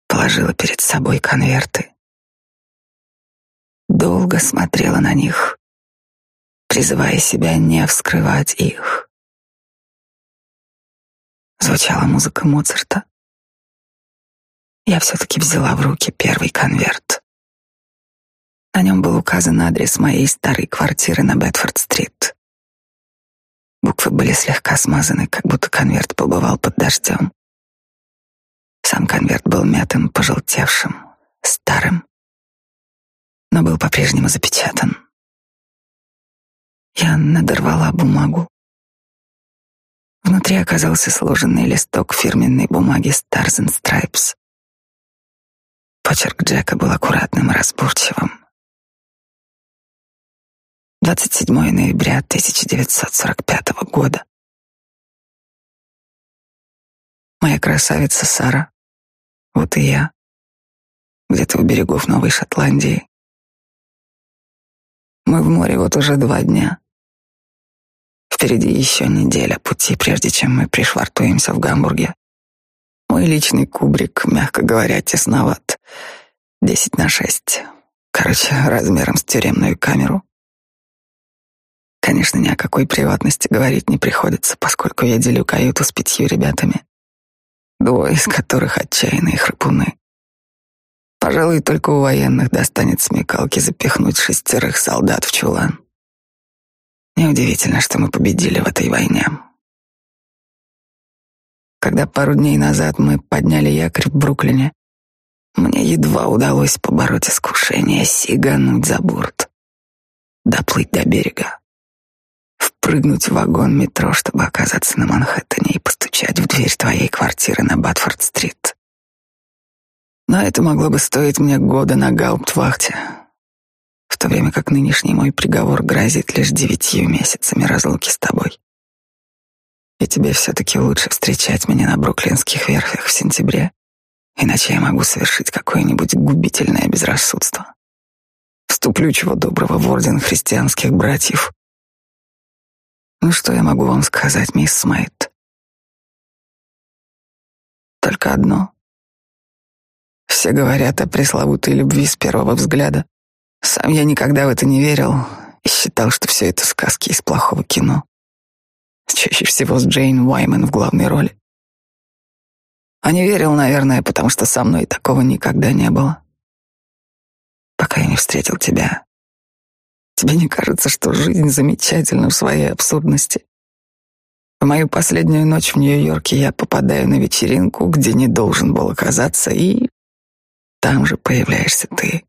положила перед собой конверты долго смотрела на них, призывая себя не вскрывать их. Звучала музыка Моцарта. Я все-таки взяла в руки первый конверт. На нем был указан адрес моей старой квартиры на Бетфорд-стрит. Буквы были слегка смазаны, как будто конверт побывал под дождем. Сам конверт был мятым, пожелтевшим, старым но был по-прежнему запечатан. Я надорвала бумагу. Внутри оказался сложенный листок фирменной бумаги Stars and Stripes. Почерк Джека был аккуратным и разборчивым. 27 ноября 1945 года. Моя красавица Сара, вот и я, где-то у берегов Новой Шотландии, мы в море вот уже два дня. Впереди еще неделя пути, прежде чем мы пришвартуемся в Гамбурге. Мой личный кубрик, мягко говоря, тесноват. Десять на шесть. Короче, размером с тюремную камеру. Конечно, ни о какой приватности говорить не приходится, поскольку я делю каюту с пятью ребятами, двое из которых отчаянные храпуны. Пожалуй, только у военных достанет смекалки запихнуть шестерых солдат в чулан. Неудивительно, что мы победили в этой войне. Когда пару дней назад мы подняли якорь в Бруклине, мне едва удалось побороть искушение сигануть за борт, доплыть до берега, впрыгнуть в вагон метро, чтобы оказаться на Манхэттене и постучать в дверь твоей квартиры на Батфорд-стрит. Но это могло бы стоить мне года на гауптвахте. В то время как нынешний мой приговор грозит лишь девятью месяцами разлуки с тобой. И тебе все-таки лучше встречать меня на бруклинских верфях в сентябре, иначе я могу совершить какое-нибудь губительное безрассудство. Вступлю чего доброго в орден христианских братьев. Ну что я могу вам сказать, мисс Смайт? Только одно. Все говорят о пресловутой любви с первого взгляда. Сам я никогда в это не верил и считал, что все это сказки из плохого кино. Чаще всего с Джейн Уаймен в главной роли. А не верил, наверное, потому что со мной такого никогда не было. Пока я не встретил тебя. Тебе не кажется, что жизнь замечательна в своей абсурдности? В мою последнюю ночь в Нью-Йорке я попадаю на вечеринку, где не должен был оказаться, и там же появляешься ты.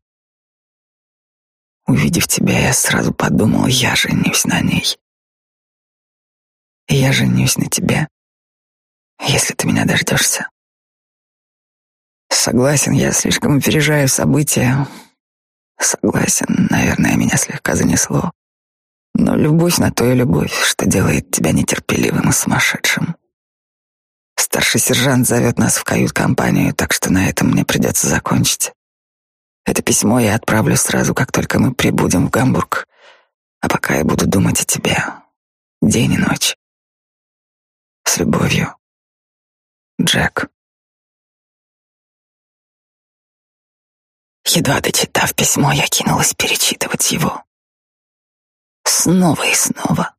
Увидев тебя, я сразу подумал, я женюсь на ней. Я женюсь на тебе, если ты меня дождешься. Согласен, я слишком опережаю события. Согласен, наверное, меня слегка занесло. Но любовь на то и любовь, что делает тебя нетерпеливым и сумасшедшим. Старший сержант зовет нас в кают-компанию, так что на этом мне придется закончить. Это письмо я отправлю сразу, как только мы прибудем в Гамбург. А пока я буду думать о тебе день и ночь. С любовью. Джек. Едва дочитав письмо, я кинулась перечитывать его. Снова и снова.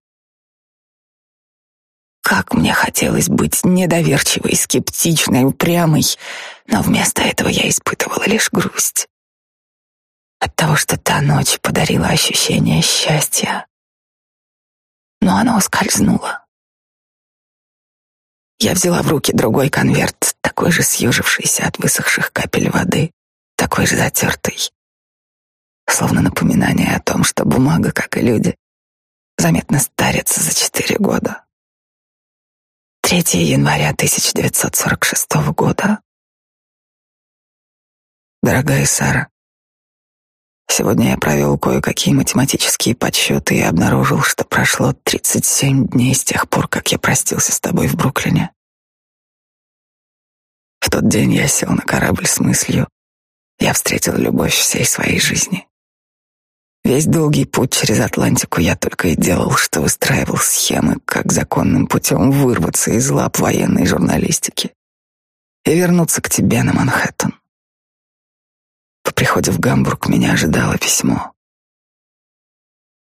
Как мне хотелось быть недоверчивой, скептичной, упрямой, но вместо этого я испытывала лишь грусть от того, что та ночь подарила ощущение счастья. Но оно ускользнуло. Я взяла в руки другой конверт, такой же съежившийся от высохших капель воды, такой же затертый, словно напоминание о том, что бумага, как и люди, заметно старится за четыре года. 3 января 1946 года. Дорогая Сара, Сегодня я провел кое-какие математические подсчеты и обнаружил, что прошло 37 дней с тех пор, как я простился с тобой в Бруклине. В тот день я сел на корабль с мыслью, я встретил любовь всей своей жизни. Весь долгий путь через Атлантику я только и делал, что выстраивал схемы, как законным путем вырваться из лап военной журналистики и вернуться к тебе на Манхэттен. По приходе в Гамбург меня ожидало письмо.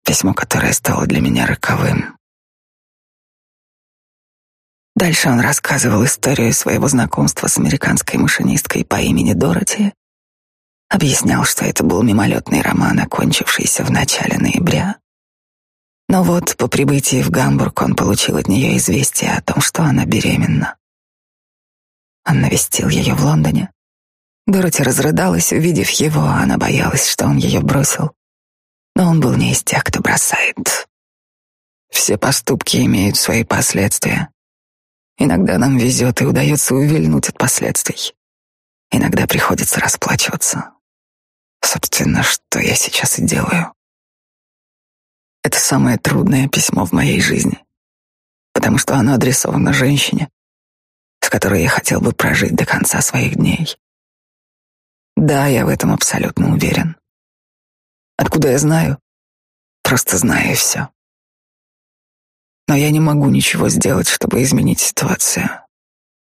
Письмо, которое стало для меня роковым. Дальше он рассказывал историю своего знакомства с американской машинисткой по имени Дороти, объяснял, что это был мимолетный роман, окончившийся в начале ноября. Но вот по прибытии в Гамбург он получил от нее известие о том, что она беременна. Он навестил ее в Лондоне, Дороти разрыдалась, увидев его, она боялась, что он ее бросил. Но он был не из тех, кто бросает. Все поступки имеют свои последствия. Иногда нам везет и удается увильнуть от последствий. Иногда приходится расплачиваться. Собственно, что я сейчас и делаю. Это самое трудное письмо в моей жизни, потому что оно адресовано женщине, с которой я хотел бы прожить до конца своих дней. Да, я в этом абсолютно уверен. Откуда я знаю? Просто знаю все. Но я не могу ничего сделать, чтобы изменить ситуацию.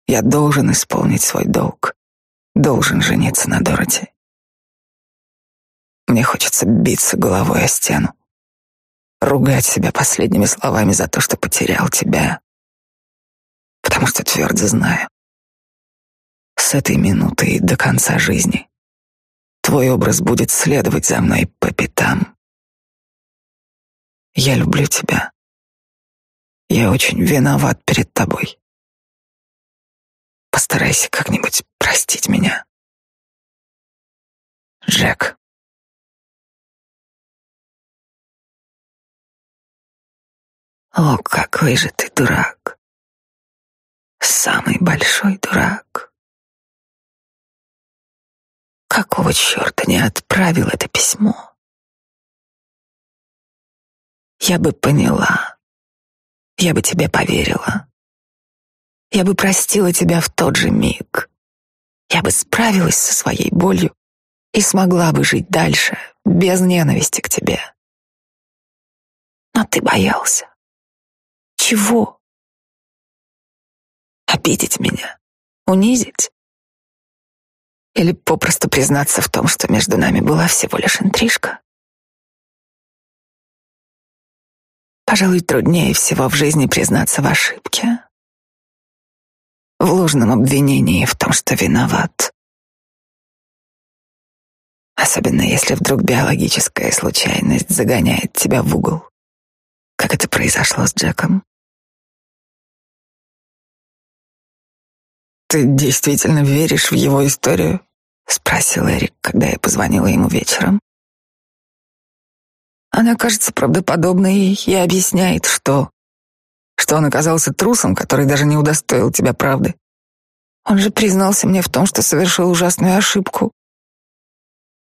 Я должен исполнить свой долг. Должен жениться на Дороти. Мне хочется биться головой о стену. Ругать себя последними словами за то, что потерял тебя. Потому что твердо знаю. С этой минуты и до конца жизни Твой образ будет следовать за мной по пятам. Я люблю тебя. Я очень виноват перед тобой. Постарайся как-нибудь простить меня. Джек. О, какой же ты дурак. Самый большой дурак. Какого черта не отправил это письмо? я бы поняла. Я бы тебе поверила. Я бы простила тебя в тот же миг. Я бы справилась со своей болью и смогла бы жить дальше, без ненависти к тебе. Но ты боялся. Чего? Обидеть меня? Унизить? Или попросту признаться в том, что между нами была всего лишь интрижка? Пожалуй, труднее всего в жизни признаться в ошибке. В ложном обвинении в том, что виноват. Особенно если вдруг биологическая случайность загоняет тебя в угол, как это произошло с Джеком. «Ты действительно веришь в его историю?» — спросил Эрик, когда я позвонила ему вечером. Она кажется правдоподобной и объясняет, что... Что он оказался трусом, который даже не удостоил тебя правды. Он же признался мне в том, что совершил ужасную ошибку.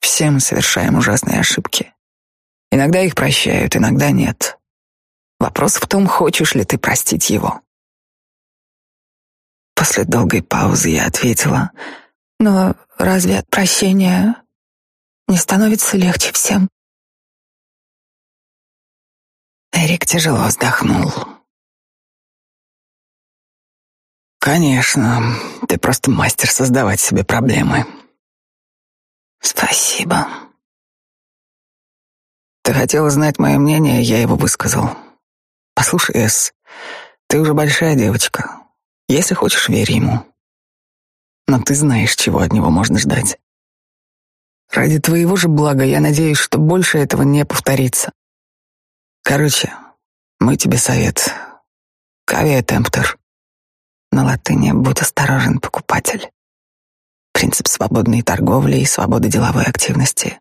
Все мы совершаем ужасные ошибки. Иногда их прощают, иногда нет. Вопрос в том, хочешь ли ты простить его. После долгой паузы я ответила, но разве от прощения не становится легче всем? Эрик тяжело вздохнул. Конечно, ты просто мастер создавать себе проблемы. Спасибо. Ты хотела знать мое мнение, я его высказал. Послушай, Эс, ты уже большая девочка. Если хочешь, верь ему. Но ты знаешь, чего от него можно ждать. Ради твоего же блага я надеюсь, что больше этого не повторится. Короче, мы тебе совет. Кавия темптер. На латыни «Будь осторожен, покупатель». Принцип свободной торговли и свободы деловой активности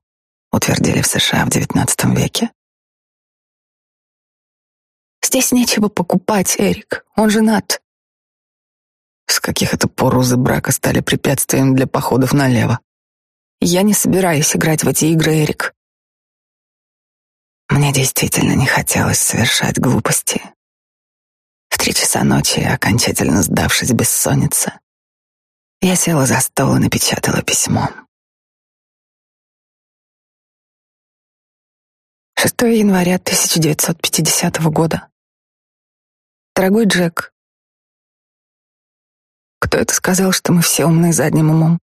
утвердили в США в XIX веке. Здесь нечего покупать, Эрик. Он женат. С каких это пор узы брака стали препятствием для походов налево? Я не собираюсь играть в эти игры, Эрик. Мне действительно не хотелось совершать глупости. В три часа ночи, окончательно сдавшись бессоннице, я села за стол и напечатала письмо. 6 января 1950 года. Дорогой Джек, кто это сказал, что мы все умны задним умом?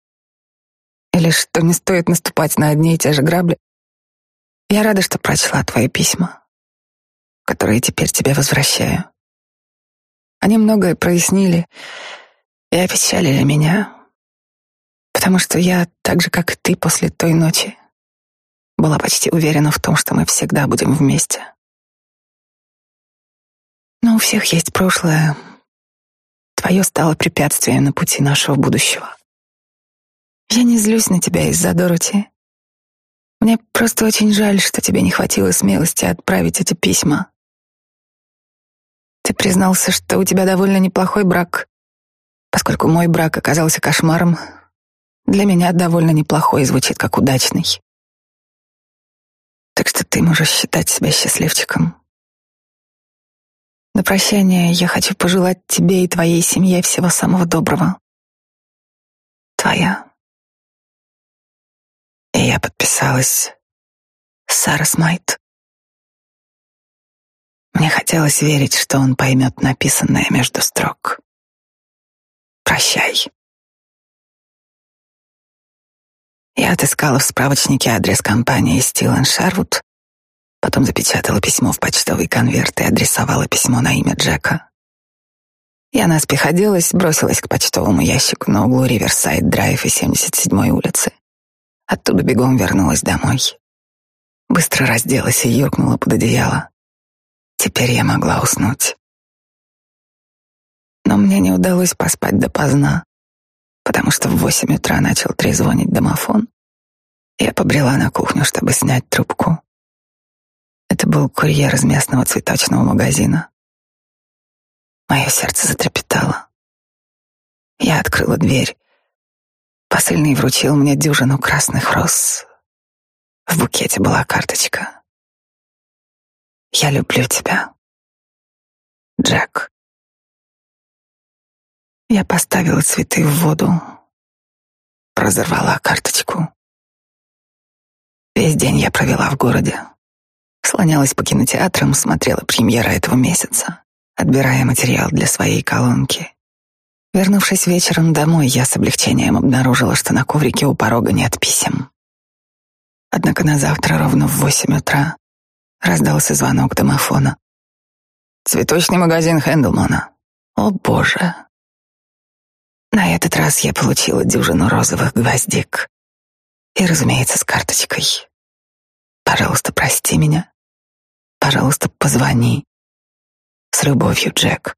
Или что не стоит наступать на одни и те же грабли? Я рада, что прочла твои письма, которые теперь тебе возвращаю. Они многое прояснили и опечалили меня, потому что я, так же, как и ты после той ночи, была почти уверена в том, что мы всегда будем вместе. Но у всех есть прошлое, Твое стало препятствием на пути нашего будущего. Я не злюсь на тебя из-за Дороти. Мне просто очень жаль, что тебе не хватило смелости отправить эти письма. Ты признался, что у тебя довольно неплохой брак, поскольку мой брак оказался кошмаром. Для меня довольно неплохой звучит как удачный. Так что ты можешь считать себя счастливчиком. На прощание я хочу пожелать тебе и твоей семье всего самого доброго. Твоя. И я подписалась Сара Смайт. Мне хотелось верить, что он поймет написанное между строк. Прощай. Я отыскала в справочнике адрес компании Steel Sherwood Потом запечатала письмо в почтовый конверт и адресовала письмо на имя Джека. Я наспех оделась, бросилась к почтовому ящику на углу Риверсайд-драйв и 77-й улицы. Оттуда бегом вернулась домой. Быстро разделась и юркнула под одеяло. Теперь я могла уснуть. Но мне не удалось поспать допоздна, потому что в восемь утра начал трезвонить домофон. Я побрела на кухню, чтобы снять трубку. Это был курьер из местного цветочного магазина. Мое сердце затрепетало. Я открыла дверь. Посыльный вручил мне дюжину красных роз. В букете была карточка. Я люблю тебя. Джек. Я поставила цветы в воду, разорвала карточку. Весь день я провела в городе. Слонялась по кинотеатрам, смотрела премьеры этого месяца, отбирая материал для своей колонки. Вернувшись вечером домой, я с облегчением обнаружила, что на коврике у порога нет писем. Однако на завтра ровно в восемь утра раздался звонок домофона. «Цветочный магазин Хендлмана». «О, боже!» На этот раз я получила дюжину розовых гвоздик. И, разумеется, с карточкой. Пожалуйста, прости меня. Пожалуйста, позвони. С любовью, Джек.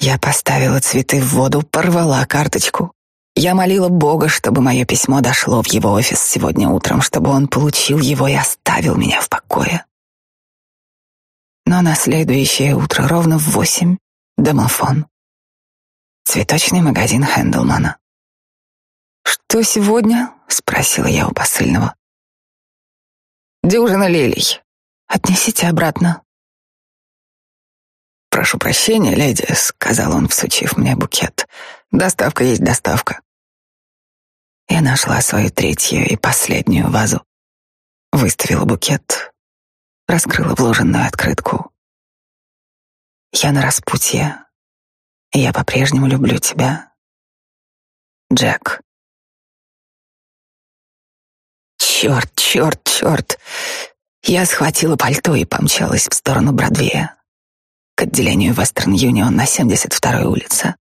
Я поставила цветы в воду, порвала карточку. Я молила Бога, чтобы мое письмо дошло в его офис сегодня утром, чтобы он получил его и оставил меня в покое. Но на следующее утро, ровно в восемь, домофон. Цветочный магазин Хендлмана. «Что сегодня?» — спросила я у посыльного. «Дюжина лилий. Отнесите обратно». «Прошу прощения, леди», — сказал он, всучив мне букет. «Доставка есть доставка». Я нашла свою третью и последнюю вазу, выставила букет, раскрыла вложенную открытку. «Я на распутье, и я по-прежнему люблю тебя, Джек». Черт, черт, черт. Я схватила пальто и помчалась в сторону Бродвея, к отделению Western Union на 72-й улице.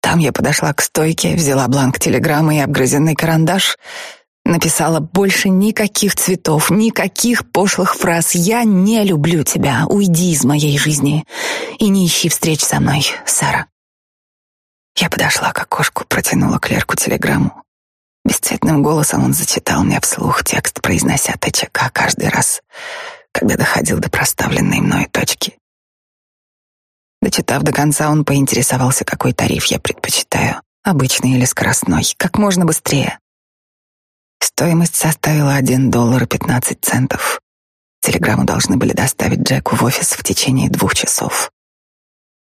Там я подошла к стойке, взяла бланк телеграммы и обгрызенный карандаш, написала больше никаких цветов, никаких пошлых фраз. Я не люблю тебя. Уйди из моей жизни и не ищи встреч со мной, Сара. Я подошла к окошку, протянула клерку телеграмму. Бесцветным голосом он зачитал мне вслух текст, произнося ТЧК каждый раз, когда доходил до проставленной мной точки. Дочитав до конца, он поинтересовался, какой тариф я предпочитаю, обычный или скоростной, как можно быстрее. Стоимость составила 1 доллар и 15 центов. Телеграмму должны были доставить Джеку в офис в течение двух часов.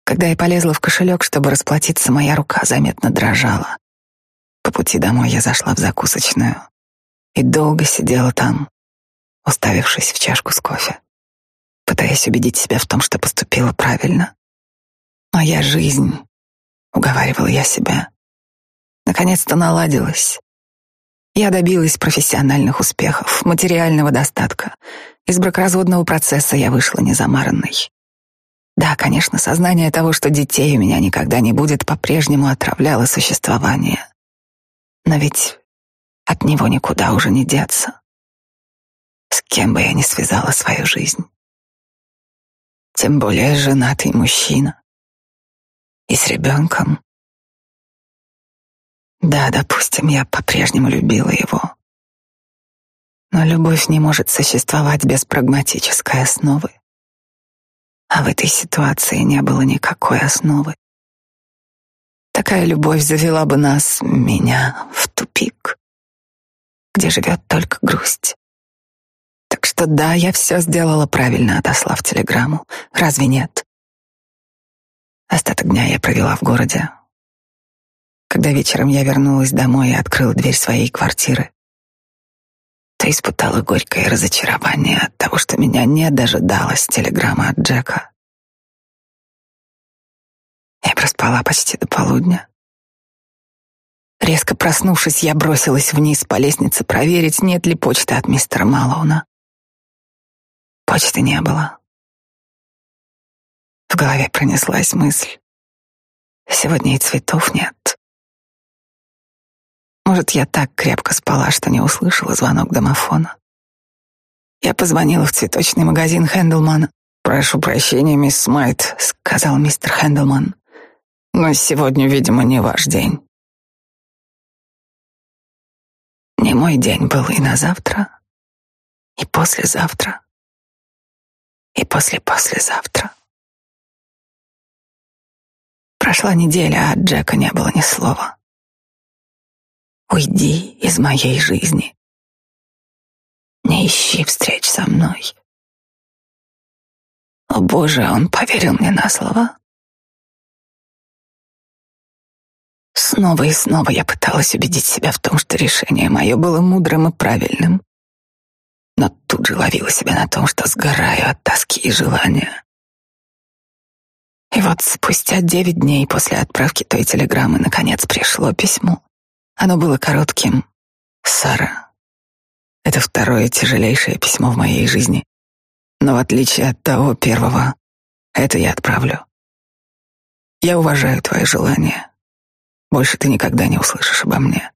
Когда я полезла в кошелек, чтобы расплатиться, моя рука заметно дрожала. По пути домой я зашла в закусочную и долго сидела там, уставившись в чашку с кофе, пытаясь убедить себя в том, что поступила правильно. Моя жизнь, уговаривала я себя, наконец-то наладилась. Я добилась профессиональных успехов, материального достатка. Из бракоразводного процесса я вышла незамаранной. Да, конечно, сознание того, что детей у меня никогда не будет, по-прежнему отравляло существование. Но ведь от него никуда уже не деться. С кем бы я ни связала свою жизнь. Тем более женатый мужчина. И с ребенком. Да, допустим, я по-прежнему любила его. Но любовь не может существовать без прагматической основы. А в этой ситуации не было никакой основы. Такая любовь завела бы нас, меня, в тупик, где живет только грусть. Так что да, я все сделала правильно, отослав телеграмму. Разве нет? Остаток дня я провела в городе. Когда вечером я вернулась домой и открыла дверь своей квартиры, то испытала горькое разочарование от того, что меня не дожидалась телеграмма от Джека. Я проспала почти до полудня. Резко проснувшись, я бросилась вниз по лестнице проверить, нет ли почты от мистера Малоуна. Почты не было. В голове пронеслась мысль. Сегодня и цветов нет. Может, я так крепко спала, что не услышала звонок домофона. Я позвонила в цветочный магазин Хендлмана. «Прошу прощения, мисс Смайт», — сказал мистер Хендлман. Но сегодня, видимо, не ваш день. Не мой день был и на завтра, и послезавтра, и после-послезавтра. Прошла неделя, а от Джека не было ни слова. Уйди из моей жизни. Не ищи встреч со мной. О боже, он поверил мне на слово. Снова и снова я пыталась убедить себя в том, что решение мое было мудрым и правильным. Но тут же ловила себя на том, что сгораю от тоски и желания. И вот спустя девять дней после отправки той телеграммы наконец пришло письмо. Оно было коротким. Сара. Это второе тяжелейшее письмо в моей жизни. Но в отличие от того первого, это я отправлю. Я уважаю твои желания. Больше ты никогда не услышишь обо мне.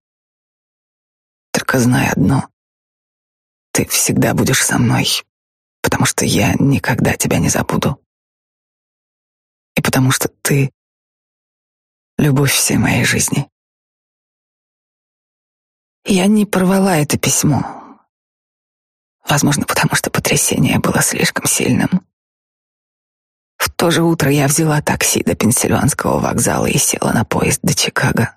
Только знай одно. Ты всегда будешь со мной, потому что я никогда тебя не забуду. И потому что ты — любовь всей моей жизни. Я не порвала это письмо. Возможно, потому что потрясение было слишком сильным. В то же утро я взяла такси до Пенсильванского вокзала и села на поезд до Чикаго.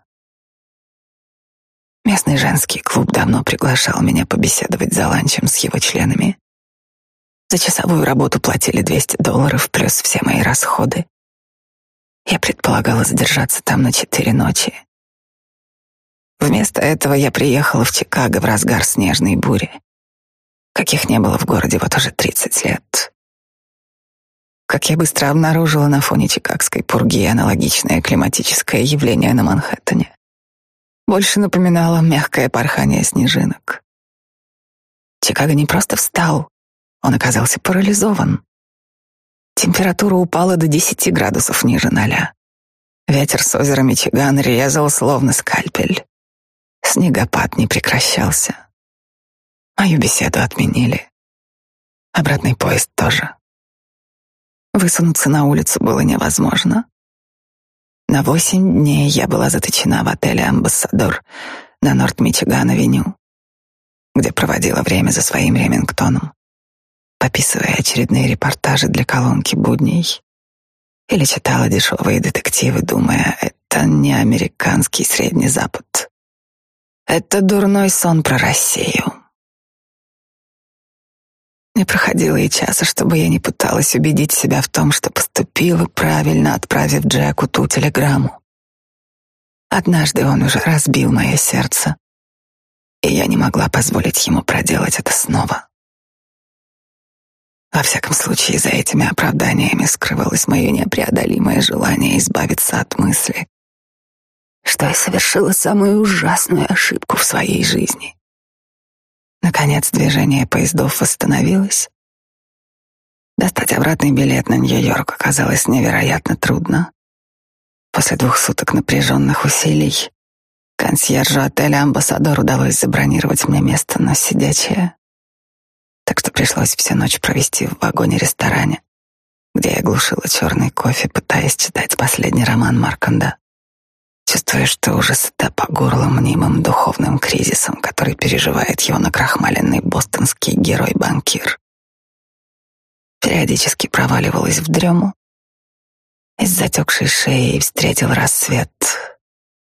Местный женский клуб давно приглашал меня побеседовать за ланчем с его членами. За часовую работу платили 200 долларов плюс все мои расходы. Я предполагала задержаться там на четыре ночи. Вместо этого я приехала в Чикаго в разгар снежной бури, каких не было в городе вот уже 30 лет. Как я быстро обнаружила на фоне чикагской пурги аналогичное климатическое явление на Манхэттене. Больше напоминало мягкое порхание снежинок. Чикаго не просто встал, он оказался парализован. Температура упала до 10 градусов ниже ноля. Ветер с озера Мичиган резал словно скальпель. Снегопад не прекращался. Мою беседу отменили. Обратный поезд тоже. Высунуться на улицу было невозможно. На восемь дней я была заточена в отеле «Амбассадор» на Норт-Мичиган-авеню, где проводила время за своим Ремингтоном, пописывая очередные репортажи для колонки будней или читала дешевые детективы, думая, это не американский Средний Запад. Это дурной сон про Россию. Не проходило и часа, чтобы я не пыталась убедить себя в том, что поступила правильно, отправив Джеку ту телеграмму. Однажды он уже разбил мое сердце, и я не могла позволить ему проделать это снова. Во всяком случае, за этими оправданиями скрывалось мое непреодолимое желание избавиться от мысли, что я совершила самую ужасную ошибку в своей жизни. Наконец движение поездов восстановилось. Достать обратный билет на Нью-Йорк оказалось невероятно трудно. После двух суток напряженных усилий консьержу отеля «Амбассадор» удалось забронировать мне место на сидячее. Так что пришлось всю ночь провести в вагоне-ресторане, где я глушила черный кофе, пытаясь читать последний роман Марканда чувствуя, что уже сыта по горло мнимым духовным кризисом, который переживает его накрахмаленный бостонский герой-банкир. Периодически проваливалась в дрему. Из затекшей шеи встретил рассвет,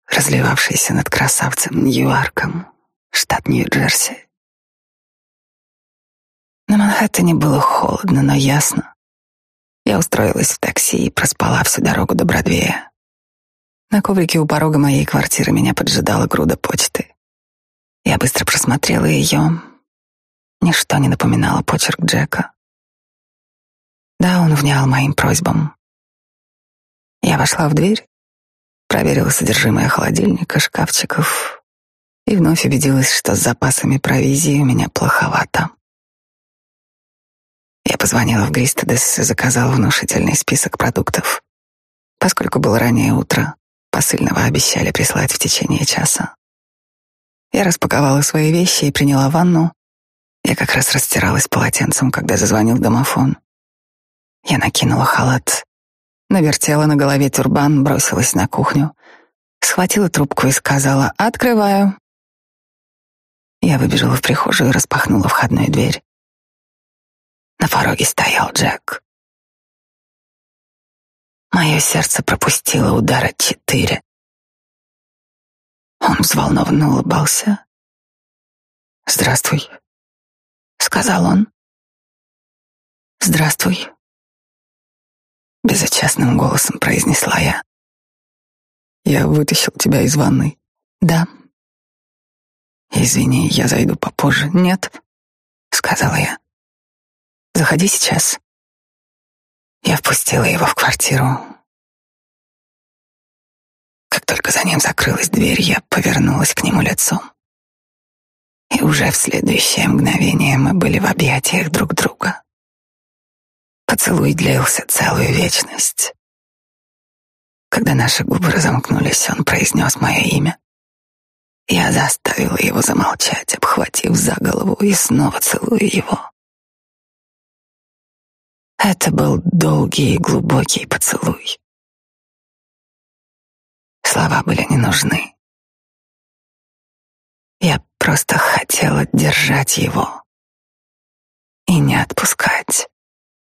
разливавшийся над красавцем Ньюарком, штат Нью-Джерси. На Манхэттене было холодно, но ясно. Я устроилась в такси и проспала всю дорогу до Бродвея. На коврике у порога моей квартиры меня поджидала груда почты. Я быстро просмотрела ее. Ничто не напоминало почерк Джека. Да, он внял моим просьбам. Я вошла в дверь, проверила содержимое холодильника, шкафчиков и вновь убедилась, что с запасами провизии у меня плоховато. Я позвонила в Гристедес и заказала внушительный список продуктов. Поскольку было раннее утро, Посыльного обещали прислать в течение часа. Я распаковала свои вещи и приняла ванну. Я как раз растиралась полотенцем, когда зазвонил домофон. Я накинула халат, навертела на голове тюрбан, бросилась на кухню, схватила трубку и сказала «Открываю». Я выбежала в прихожую и распахнула входную дверь. На пороге стоял Джек. Мое сердце пропустило удара четыре. Он взволнованно улыбался. «Здравствуй», — сказал он. «Здравствуй», Безучастным голосом произнесла я. Я вытащил тебя из ванной. Да. Извини, я зайду попозже. Нет, сказала я. Заходи сейчас. Я впустила его в квартиру. Как только за ним закрылась дверь, я повернулась к нему лицом. И уже в следующее мгновение мы были в объятиях друг друга. Поцелуй длился целую вечность. Когда наши губы разомкнулись, он произнес мое имя. Я заставила его замолчать, обхватив за голову и снова целуя его. Это был долгий и глубокий поцелуй. Слова были не нужны. Я просто хотела держать его и не отпускать.